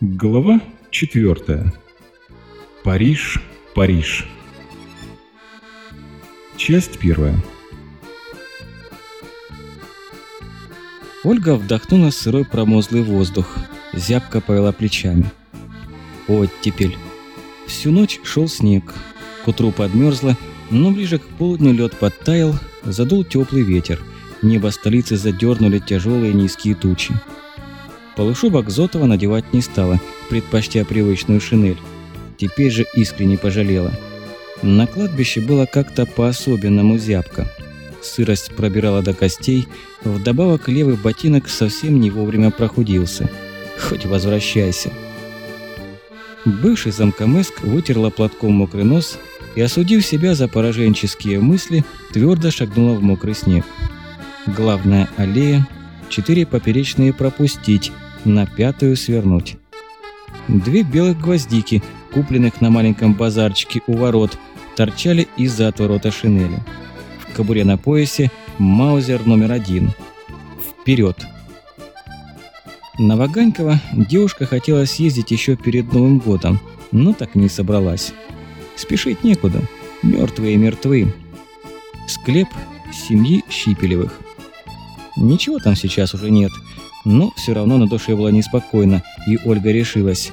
Глава 4. Париж, Париж. Часть первая. Ольга вдохнула сырой промозглый воздух, зябко повела плечами. Оттепель. Всю ночь шел снег. К утру подмерзло, но ближе к полудню лед подтаял, задул теплый ветер. Небо столицы задернули тяжелые низкие тучи. Полушубок Зотова надевать не стала, предпочтя привычную шинель. Теперь же искренне пожалела. На кладбище было как-то по-особенному зябко. Сырость пробирала до костей, вдобавок левый ботинок совсем не вовремя прохудился. Хоть возвращайся. Бывший замкомеск вытерла платком мокрый нос и, осудив себя за пораженческие мысли, твердо шагнула в мокрый снег. Главная аллея, четыре поперечные пропустить, на пятую свернуть. Две белых гвоздики, купленных на маленьком базарчике у ворот, торчали из-за отворота шинели. В кобуре на поясе маузер номер один. Вперед! На Ваганькова девушка хотела съездить еще перед Новым годом, но так не собралась. Спешить некуда, мертвые мертвы. Склеп семьи Щипелевых. Ничего там сейчас уже нет – но все равно на душе было неспокойно, и Ольга решилась.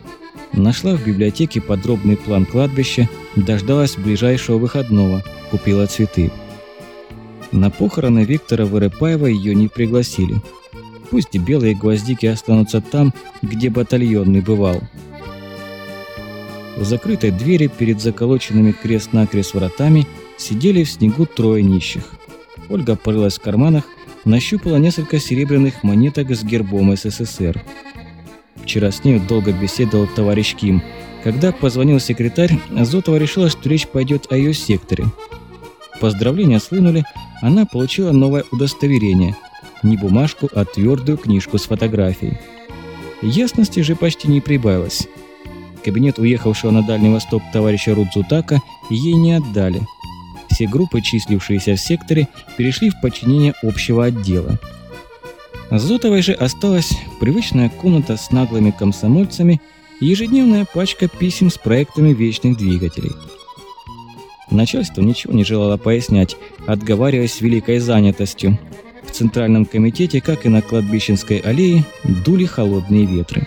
Нашла в библиотеке подробный план кладбища, дождалась ближайшего выходного, купила цветы. На похороны Виктора Вырыпаева ее не пригласили. Пусть белые гвоздики останутся там, где батальонный бывал. В закрытой двери перед заколоченными крест-накрест вратами сидели в снегу трое нищих. Ольга порылась в карманах нащупала несколько серебряных монеток с гербом СССР. Вчера с ней долго беседовал товарищ Ким. Когда позвонил секретарь, Зотова решила, что речь пойдет о ее секторе. Поздравления слынули, она получила новое удостоверение. Не бумажку, а твердую книжку с фотографией. Ясности же почти не прибавилось. Кабинет уехавшего на Дальний Восток товарища Рудзутака ей не отдали – все группы, числившиеся в секторе, перешли в подчинение общего отдела. Зотовой же осталась привычная комната с наглыми комсомольцами и ежедневная пачка писем с проектами вечных двигателей. Начальство ничего не желало пояснять, отговариваясь великой занятостью. В Центральном комитете, как и на кладбищенской аллее, дули холодные ветры.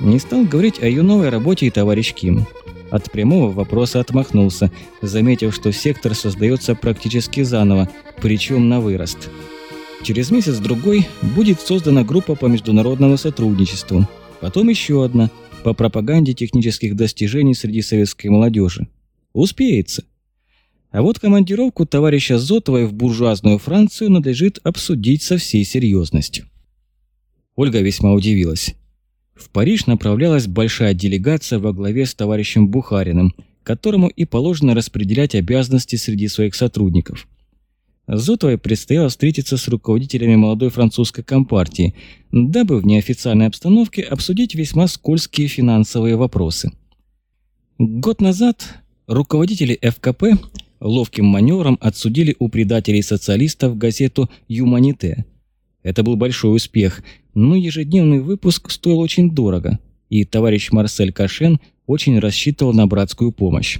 Не стал говорить о ее новой работе и товарищ Ким – от прямого вопроса отмахнулся, заметив, что сектор создается практически заново, причем на вырост. Через месяц-другой будет создана группа по международному сотрудничеству, потом еще одна по пропаганде технических достижений среди советской молодежи. Успеется. А вот командировку товарища Зотовой в буржуазную Францию надлежит обсудить со всей серьезностью. Ольга весьма удивилась. В Париж направлялась большая делегация во главе с товарищем Бухариным, которому и положено распределять обязанности среди своих сотрудников. Зотовой предстояло встретиться с руководителями молодой французской компартии, дабы в неофициальной обстановке обсудить весьма скользкие финансовые вопросы. Год назад руководители ФКП ловким маневром отсудили у предателей-социалистов газету «Юманите», это был большой успех, но ежедневный выпуск стоил очень дорого, и товарищ Марсель Кашен очень рассчитывал на братскую помощь.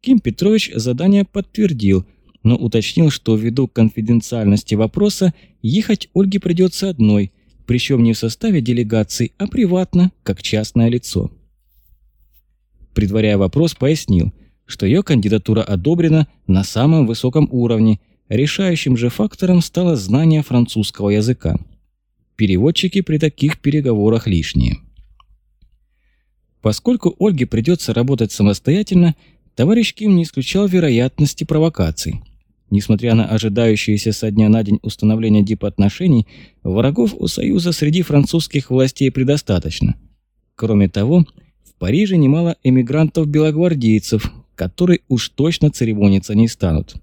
Ким Петрович задание подтвердил, но уточнил, что ввиду конфиденциальности вопроса ехать Ольге придется одной, причем не в составе делегации, а приватно, как частное лицо. Предваряя вопрос, пояснил, что ее кандидатура одобрена на самом высоком уровне – Решающим же фактором стало знание французского языка. Переводчики при таких переговорах лишние. Поскольку Ольге придется работать самостоятельно, товарищ Ким не исключал вероятности провокаций. Несмотря на ожидающиеся со дня на день установления дипотношений, врагов у Союза среди французских властей предостаточно. Кроме того, в Париже немало эмигрантов-белогвардейцев, которые уж точно церемониться не станут.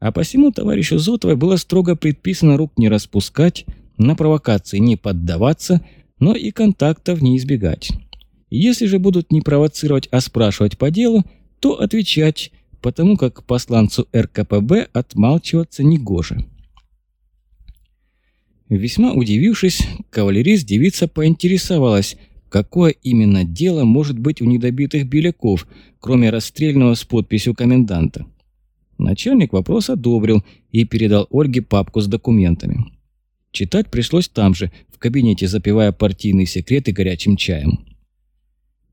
А посему товарищу Зотовой было строго предписано рук не распускать, на провокации не поддаваться, но и контактов не избегать. Если же будут не провоцировать, а спрашивать по делу, то отвечать, потому как посланцу РКПБ отмалчиваться не гоже. Весьма удивившись, кавалерист-девица поинтересовалась, какое именно дело может быть у недобитых беляков, кроме расстрельного с подписью коменданта. Начальник вопрос одобрил и передал Ольге папку с документами. Читать пришлось там же, в кабинете, запивая партийные секреты горячим чаем.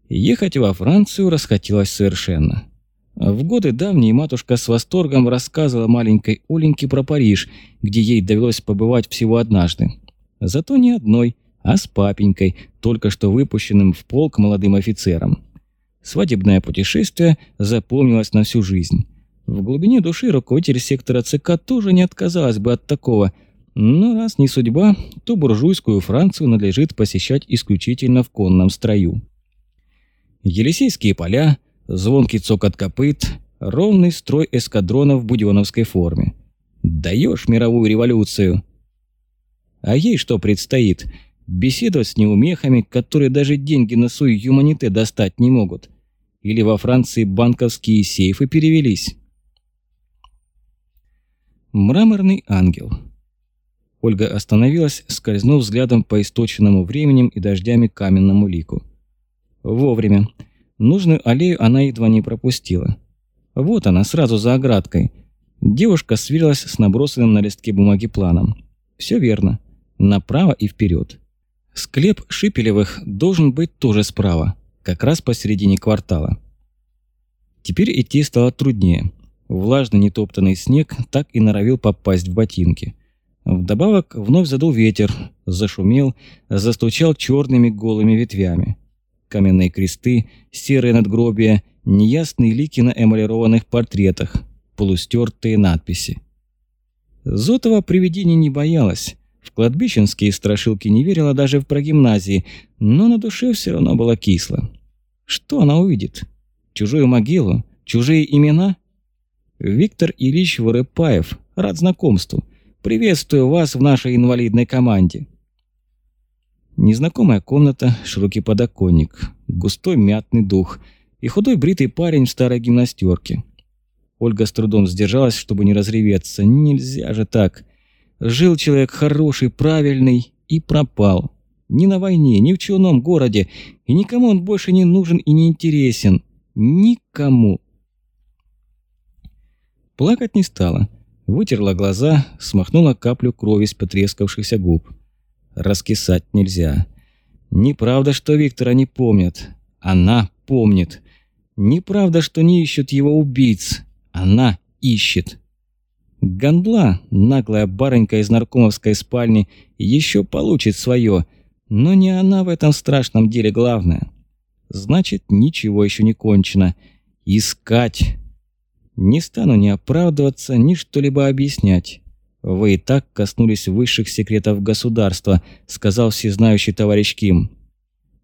Ехать во Францию расхотелось совершенно. В годы давние матушка с восторгом рассказывала маленькой Оленьке про Париж, где ей довелось побывать всего однажды. Зато не одной, а с папенькой, только что выпущенным в полк молодым офицером. Свадебное путешествие запомнилось на всю жизнь. В глубине души руководитель сектора ЦК тоже не отказалась бы от такого, но раз не судьба, то буржуйскую Францию надлежит посещать исключительно в конном строю. Елисейские поля, звонкий цокот копыт, ровный строй эскадронов в буденовской форме. Даешь мировую революцию. А ей что предстоит? Беседовать с неумехами, которые даже деньги на свой юманите достать не могут. Или во Франции банковские сейфы перевелись? Мраморный ангел. Ольга остановилась, скользнув взглядом по источенному временем и дождями каменному лику. Вовремя. Нужную аллею она едва не пропустила. Вот она, сразу за оградкой. Девушка сверилась с набросанным на листке бумаги планом. Все верно. Направо и вперед. Склеп Шипелевых должен быть тоже справа, как раз посередине квартала. Теперь идти стало труднее. Влажный нетоптанный снег так и норовил попасть в ботинки. Вдобавок вновь задул ветер, зашумел, застучал черными голыми ветвями каменные кресты, серые надгробия, неясные лики на эмалированных портретах, полустертые надписи. Зотова привидений не боялась. В кладбищенские страшилки не верила даже в прогимназии, но на душе все равно было кисло. Что она увидит? Чужую могилу? Чужие имена? Виктор Ильич Вырыпаев, рад знакомству. Приветствую вас в нашей инвалидной команде. Незнакомая комната, широкий подоконник, густой мятный дух и худой бритый парень в старой гимнастерке. Ольга с трудом сдержалась, чтобы не разреветься. Нельзя же так. Жил человек хороший, правильный и пропал. Ни на войне, ни в чуном городе, и никому он больше не нужен и не интересен. Никому. Плакать не стала. Вытерла глаза, смахнула каплю крови с потрескавшихся губ. Раскисать нельзя. Неправда, что Виктора не помнят. Она помнит. Неправда, что не ищут его убийц. Она ищет. Гандла, наглая барынька из наркомовской спальни, еще получит свое, но не она в этом страшном деле главное. Значит, ничего еще не кончено. Искать. Не стану ни оправдываться, ни что-либо объяснять. «Вы и так коснулись высших секретов государства», — сказал всезнающий товарищ Ким.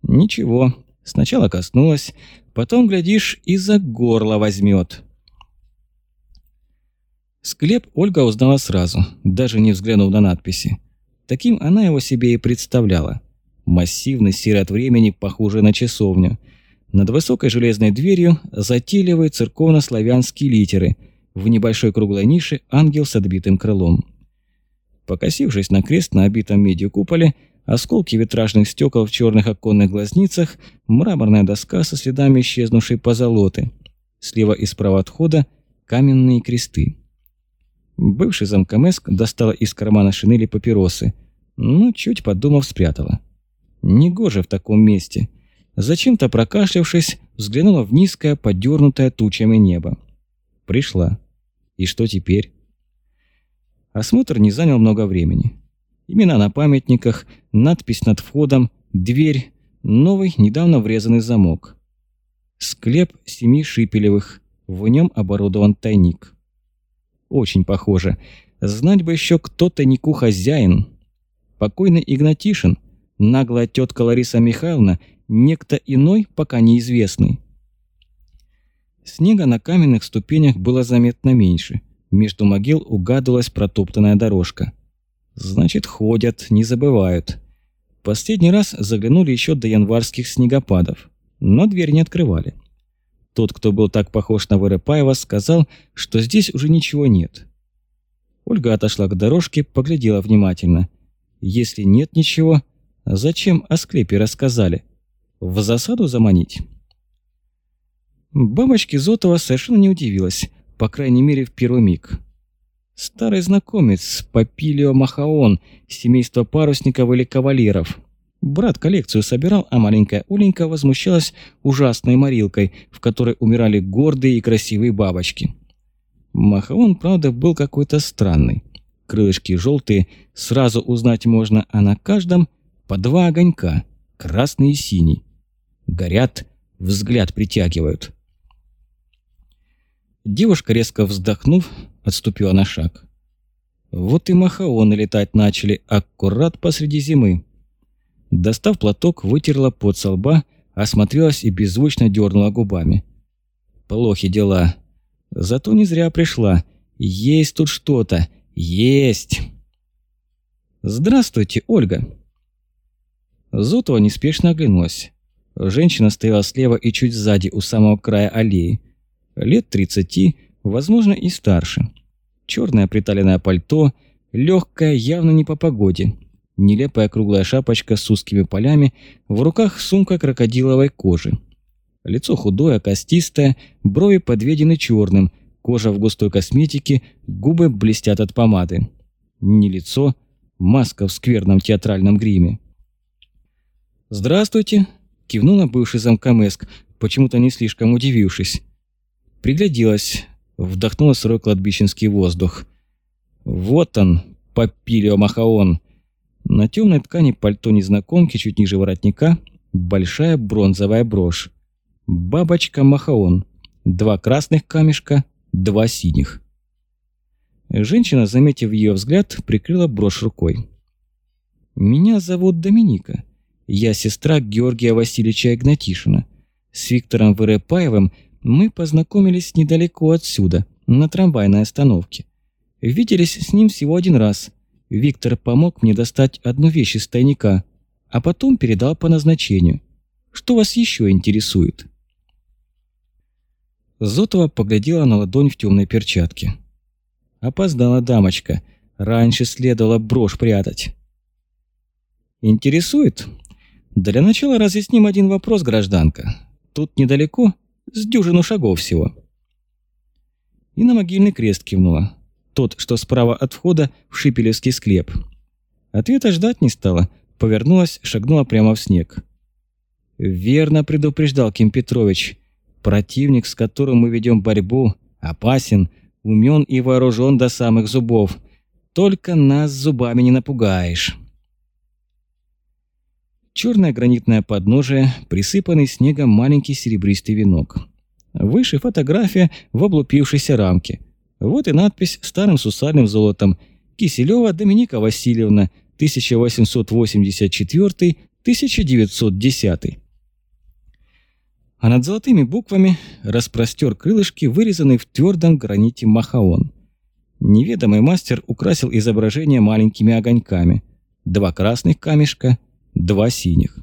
«Ничего, сначала коснулась, потом, глядишь, и за горло возьмет». Склеп Ольга узнала сразу, даже не взглянув на надписи. Таким она его себе и представляла. Массивный серый от времени, похожий на часовню. Над высокой железной дверью затейливые церковно-славянские литеры. В небольшой круглой нише ангел с отбитым крылом. Покосившись на крест на обитом медью куполе, осколки витражных стекол в черных оконных глазницах, мраморная доска со следами исчезнувшей позолоты. Слева и справа от входа каменные кресты. Бывший замкомеск достала из кармана шинели папиросы, но, чуть подумав, спрятала. Негоже в таком месте. Зачем-то прокашлявшись, взглянула в низкое, подернутое тучами небо. Пришла. И что теперь? Осмотр не занял много времени. Имена на памятниках, надпись над входом, дверь, новый, недавно врезанный замок. Склеп семи шипелевых, в нем оборудован тайник. Очень похоже. Знать бы еще, кто тайнику хозяин. Покойный Игнатишин, наглая тетка Лариса Михайловна, некто иной, пока неизвестный. Снега на каменных ступенях было заметно меньше – между могил угадывалась протоптанная дорожка. Значит, ходят, не забывают. Последний раз заглянули еще до январских снегопадов, но дверь не открывали. Тот, кто был так похож на Вырыпаева, сказал, что здесь уже ничего нет. Ольга отошла к дорожке, поглядела внимательно. Если нет ничего, зачем о склепе рассказали? В засаду заманить? Бабочке Зотова совершенно не удивилась, по крайней мере в первый миг. Старый знакомец, Папилио Махаон, семейство парусников или кавалеров. Брат коллекцию собирал, а маленькая Оленька возмущалась ужасной морилкой, в которой умирали гордые и красивые бабочки. Махаон, правда, был какой-то странный. Крылышки желтые, сразу узнать можно, а на каждом по два огонька, красный и синий. Горят, взгляд притягивают. Девушка, резко вздохнув, отступила на шаг. Вот и махаоны летать начали, аккурат посреди зимы. Достав платок, вытерла пот со лба, осмотрелась и беззвучно дернула губами. Плохи дела. Зато не зря пришла. Есть тут что-то. Есть. Здравствуйте, Ольга. Зотова неспешно оглянулась. Женщина стояла слева и чуть сзади, у самого края аллеи. Лет тридцати, возможно, и старше. Черное приталенное пальто, легкое, явно не по погоде. Нелепая круглая шапочка с узкими полями, в руках сумка крокодиловой кожи. Лицо худое, костистое, брови подведены черным, кожа в густой косметике, губы блестят от помады. Не лицо, маска в скверном театральном гриме. «Здравствуйте!» – кивнула бывший замкомеск, почему-то не слишком удивившись. Пригляделась, вдохнула сырой кладбищенский воздух. Вот он, Папилио Махаон. На темной ткани пальто незнакомки чуть ниже воротника большая бронзовая брошь. Бабочка Махаон. Два красных камешка, два синих. Женщина, заметив ее взгляд, прикрыла брошь рукой. «Меня зовут Доминика. Я сестра Георгия Васильевича Игнатишина. С Виктором Вырепаевым мы познакомились недалеко отсюда, на трамвайной остановке. Виделись с ним всего один раз. Виктор помог мне достать одну вещь из тайника, а потом передал по назначению. Что вас еще интересует?» Зотова поглядела на ладонь в темной перчатке. Опоздала дамочка. Раньше следовало брошь прятать. «Интересует?» «Для начала разъясним один вопрос, гражданка. Тут недалеко с дюжину шагов всего. И на могильный крест кивнула. Тот, что справа от входа в Шипелевский склеп. Ответа ждать не стала. Повернулась, шагнула прямо в снег. Верно предупреждал Ким Петрович. Противник, с которым мы ведем борьбу, опасен, умен и вооружен до самых зубов. Только нас зубами не напугаешь. Черное гранитное подножие, присыпанный снегом маленький серебристый венок. Выше фотография в облупившейся рамке. Вот и надпись старым сусальным золотом «Киселева Доминика Васильевна, 1884-1910». А над золотыми буквами распростер крылышки, вырезанный в твердом граните махаон. Неведомый мастер украсил изображение маленькими огоньками. Два красных камешка – два синих.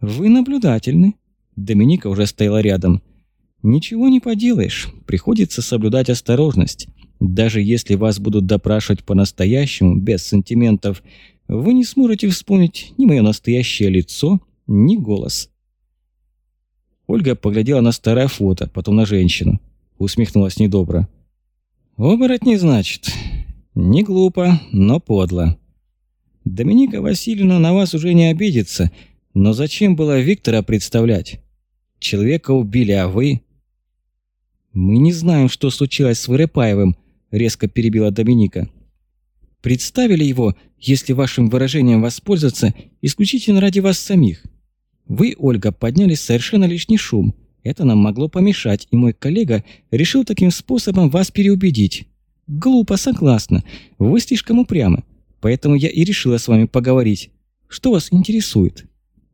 «Вы наблюдательны». Доминика уже стояла рядом. «Ничего не поделаешь, приходится соблюдать осторожность. Даже если вас будут допрашивать по-настоящему, без сантиментов, вы не сможете вспомнить ни мое настоящее лицо, ни голос». Ольга поглядела на старое фото, потом на женщину. Усмехнулась недобро. «Оборотни, значит? Не глупо, но подло. Доминика Васильевна на вас уже не обидится, но зачем было Виктора представлять? Человека убили, а вы... Мы не знаем, что случилось с Вырепаевым, резко перебила Доминика. Представили его, если вашим выражением воспользоваться, исключительно ради вас самих. Вы, Ольга, подняли совершенно лишний шум. Это нам могло помешать, и мой коллега решил таким способом вас переубедить. Глупо, согласна. Вы слишком упрямы. Поэтому я и решила с вами поговорить. Что вас интересует?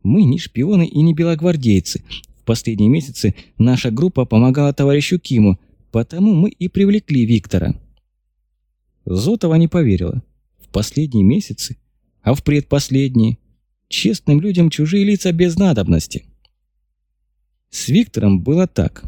Мы не шпионы и не белогвардейцы. В последние месяцы наша группа помогала товарищу Киму, потому мы и привлекли Виктора». Зотова не поверила. В последние месяцы? А в предпоследние? Честным людям чужие лица без надобности. С Виктором было так.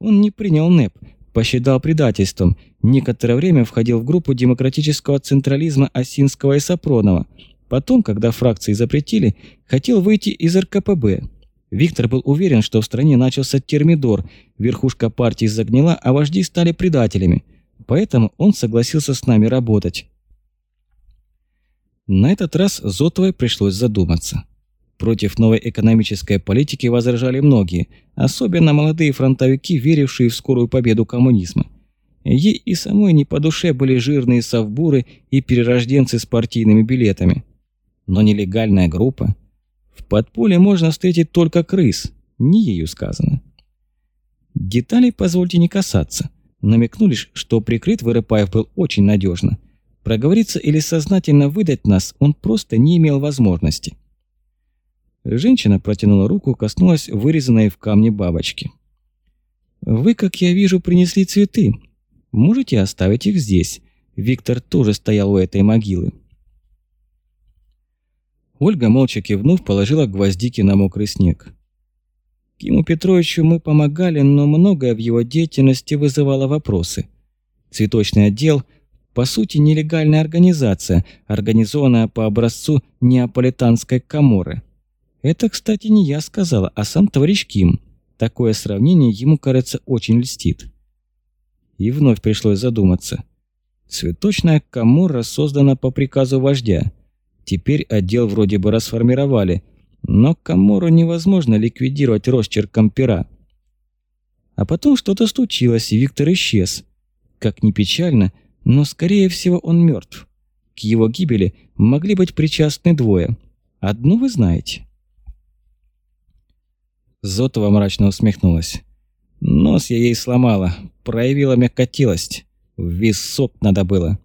Он не принял НЭП, посчитал предательством, Некоторое время входил в группу демократического централизма Осинского и Сапронова. Потом, когда фракции запретили, хотел выйти из РКПБ. Виктор был уверен, что в стране начался термидор, верхушка партии загнила, а вожди стали предателями. Поэтому он согласился с нами работать. На этот раз Зотовой пришлось задуматься. Против новой экономической политики возражали многие, особенно молодые фронтовики, верившие в скорую победу коммунизма. Ей и самой не по душе были жирные совбуры и перерожденцы с партийными билетами. Но нелегальная группа. В подполье можно встретить только крыс, не ею сказано. Деталей позвольте не касаться. Намекнули, что прикрыт Вырыпаев был очень надежно. Проговориться или сознательно выдать нас он просто не имел возможности. Женщина протянула руку, коснулась вырезанной в камне бабочки. «Вы, как я вижу, принесли цветы. Можете оставить их здесь. Виктор тоже стоял у этой могилы. Ольга, молча кивнув, положила гвоздики на мокрый снег. Киму Петровичу мы помогали, но многое в его деятельности вызывало вопросы. Цветочный отдел – по сути нелегальная организация, организованная по образцу неаполитанской коморы. Это, кстати, не я сказала, а сам товарищ Ким. Такое сравнение ему, кажется, очень льстит. И вновь пришлось задуматься. Цветочная комора создана по приказу вождя. Теперь отдел вроде бы расформировали, но комору невозможно ликвидировать росчерком пера. А потом что-то случилось, и Виктор исчез. Как ни печально, но скорее всего он мертв. К его гибели могли быть причастны двое. Одну вы знаете. Зотова мрачно усмехнулась. Нос я ей сломала, проявила мягкотелость. В висок надо было.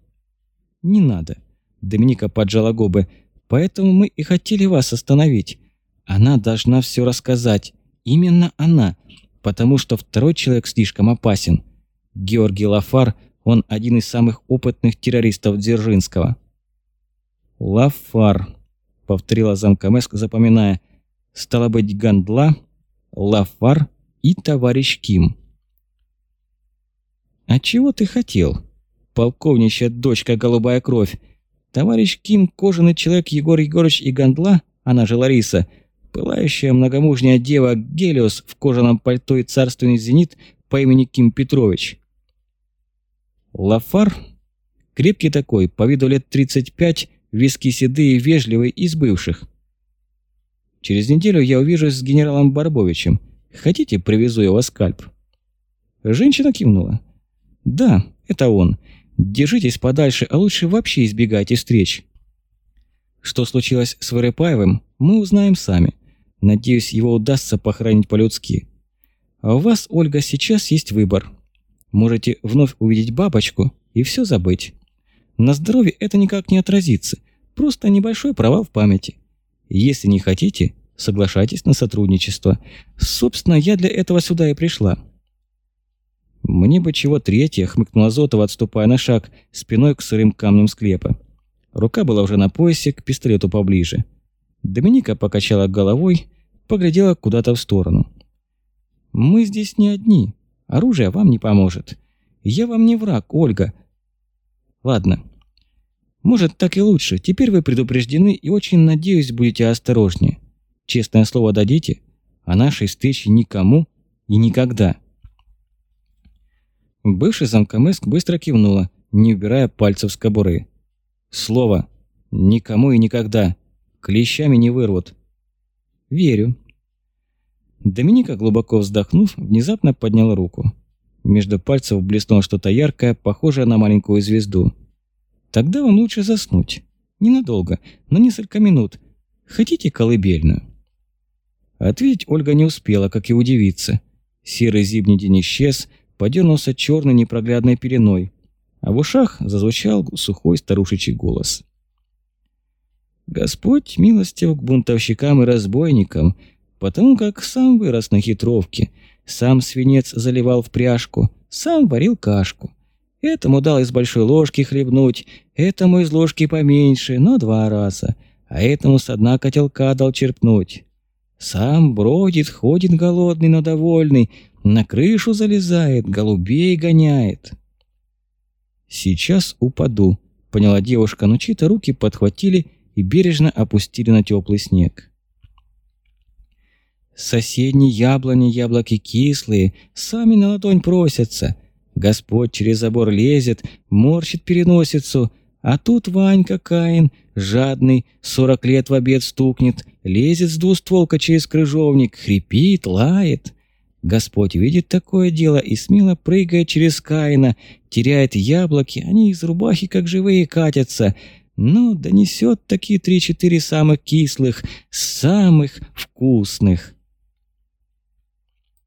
Не надо. Доминика поджала губы. Поэтому мы и хотели вас остановить. Она должна все рассказать. Именно она. Потому что второй человек слишком опасен. Георгий Лафар, он один из самых опытных террористов Дзержинского. Лафар, повторила замкомеск, запоминая. Стало быть, Гандла, Лафар и товарищ Ким. «А чего ты хотел?» «Полковничья дочка голубая кровь. Товарищ Ким, кожаный человек Егор Егорович и Гандла, она же Лариса, пылающая многомужняя дева Гелиос в кожаном пальто и царственный зенит по имени Ким Петрович». Лафар, крепкий такой, по виду лет 35, виски седые, вежливый, из бывших. Через неделю я увижусь с генералом Барбовичем. Хотите, привезу его скальп?» Женщина кивнула. «Да, это он. Держитесь подальше, а лучше вообще избегайте встреч». Что случилось с Вырыпаевым, мы узнаем сами. Надеюсь, его удастся похоронить по-людски. А у вас, Ольга, сейчас есть выбор. Можете вновь увидеть бабочку и все забыть. На здоровье это никак не отразится. Просто небольшой провал в памяти. Если не хотите, соглашайтесь на сотрудничество. Собственно, я для этого сюда и пришла». «Мне бы чего третье», — хмыкнула Зотова, отступая на шаг, спиной к сырым камням склепа. Рука была уже на поясе, к пистолету поближе. Доминика покачала головой, поглядела куда-то в сторону. «Мы здесь не одни. Оружие вам не поможет. Я вам не враг, Ольга. Ладно, может, так и лучше. Теперь вы предупреждены и очень надеюсь, будете осторожнее. Честное слово дадите? О нашей встрече никому и никогда. Бывший замкомыск быстро кивнула, не убирая пальцев с кобуры. Слово. Никому и никогда. Клещами не вырвут. Верю. Доминика, глубоко вздохнув, внезапно подняла руку. Между пальцев блеснуло что-то яркое, похожее на маленькую звезду. Тогда вам лучше заснуть. Ненадолго, но несколько минут. Хотите колыбельную?» Ответить Ольга не успела, как и удивиться. Серый зимний день исчез, подернулся черной непроглядной пеленой, а в ушах зазвучал сухой старушечий голос. «Господь милостив к бунтовщикам и разбойникам, потому как сам вырос на хитровке, сам свинец заливал в пряжку, сам варил кашку. Этому дал из большой ложки хлебнуть, этому из ложки поменьше, но два раза, а этому с дна котелка дал черпнуть. Сам бродит, ходит голодный, но довольный, на крышу залезает, голубей гоняет. Сейчас упаду, поняла девушка, но чьи-то руки подхватили и бережно опустили на теплый снег. Соседние яблони, яблоки кислые, сами на ладонь просятся. Господь через забор лезет, морщит переносицу, а тут Ванька Каин, жадный, сорок лет в обед стукнет, лезет с двустволка через крыжовник, хрипит, лает. Господь видит такое дело и смело прыгает через Каина, теряет яблоки, они из рубахи как живые катятся. Ну, донесет такие три-четыре самых кислых, самых вкусных.